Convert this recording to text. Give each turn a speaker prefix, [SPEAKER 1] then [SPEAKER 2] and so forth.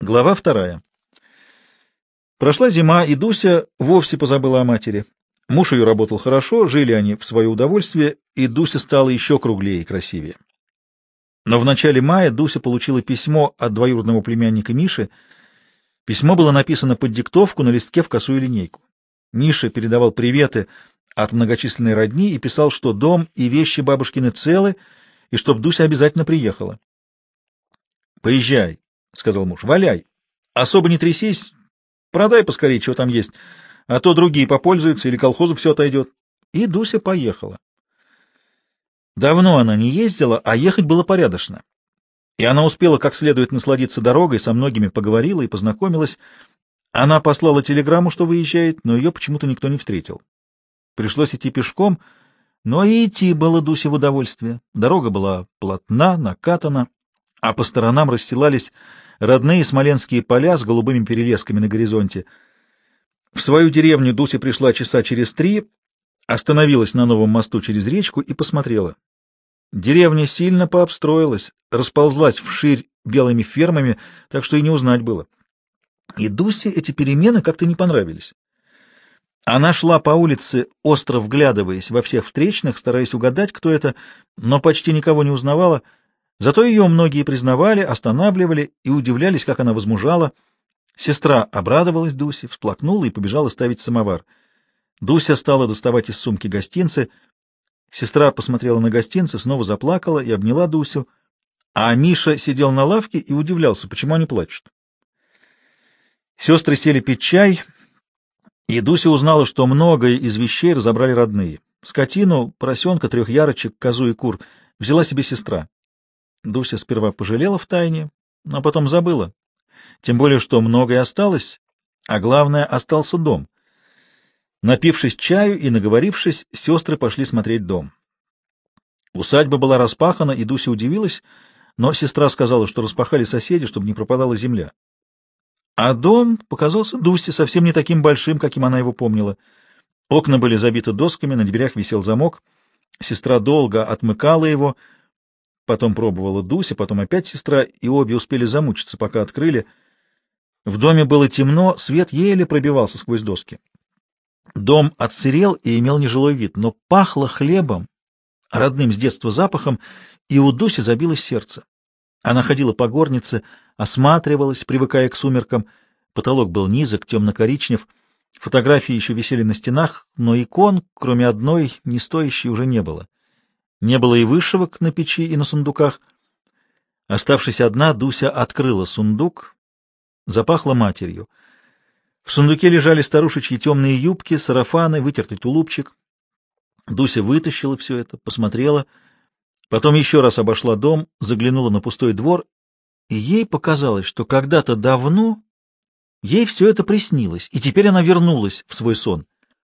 [SPEAKER 1] Глава вторая. Прошла зима, и Дуся вовсе позабыла о матери. Муж ее работал хорошо, жили они в свое удовольствие, и Дуся стала еще круглее и красивее. Но в начале мая Дуся получила письмо от двоюродного племянника Миши. Письмо было написано под диктовку на листке в косую линейку. Миша передавал приветы от многочисленной родни и писал, что дом и вещи бабушкины целы, и чтоб Дуся обязательно приехала. «Поезжай», — сказал муж. — Валяй. Особо не трясись. Продай поскорее, что там есть. А то другие попользуются, или колхозу все отойдет. И Дуся поехала. Давно она не ездила, а ехать было порядочно. И она успела как следует насладиться дорогой, со многими поговорила и познакомилась. Она послала телеграмму, что выезжает, но ее почему-то никто не встретил. Пришлось идти пешком, но и идти было Дусе в удовольствие. Дорога была плотна, накатана, а по сторонам расстилались родные смоленские поля с голубыми перелесками на горизонте. В свою деревню Дуся пришла часа через три, остановилась на новом мосту через речку и посмотрела. Деревня сильно пообстроилась, расползлась вширь белыми фермами, так что и не узнать было. И Дусе эти перемены как-то не понравились. Она шла по улице, остро вглядываясь во всех встречных, стараясь угадать, кто это, но почти никого не узнавала — Зато ее многие признавали, останавливали и удивлялись, как она возмужала. Сестра обрадовалась Дусе, всплакнула и побежала ставить самовар. Дуся стала доставать из сумки гостинцы. Сестра посмотрела на гостинцы, снова заплакала и обняла Дусю. А Миша сидел на лавке и удивлялся, почему они плачут. Сестры сели пить чай, и Дуся узнала, что многое из вещей разобрали родные. Скотину, поросенка, трех ярочек, козу и кур взяла себе сестра. Дуся сперва пожалела в тайне, но потом забыла. Тем более, что многое осталось, а главное, остался дом. Напившись чаю и наговорившись, сестры пошли смотреть дом. Усадьба была распахана, и Дуся удивилась, но сестра сказала, что распахали соседи, чтобы не пропадала земля. А дом показался Дусе совсем не таким большим, каким она его помнила. Окна были забиты досками, на дверях висел замок. Сестра долго отмыкала его — Потом пробовала Дуся, потом опять сестра, и обе успели замучиться, пока открыли. В доме было темно, свет еле пробивался сквозь доски. Дом отсырел и имел нежилой вид, но пахло хлебом, родным с детства запахом, и у Дуси забилось сердце. Она ходила по горнице, осматривалась, привыкая к сумеркам. Потолок был низок, темно-коричнев. Фотографии еще висели на стенах, но икон, кроме одной, не стоящей, уже не было. Не было и вышивок на печи и на сундуках. Оставшись одна, Дуся открыла сундук, запахла матерью. В сундуке лежали старушечьи темные юбки, сарафаны, вытертый тулупчик. Дуся вытащила все это, посмотрела, потом еще раз обошла дом, заглянула на пустой двор, и ей показалось, что когда-то давно ей все это приснилось, и теперь она вернулась в свой сон.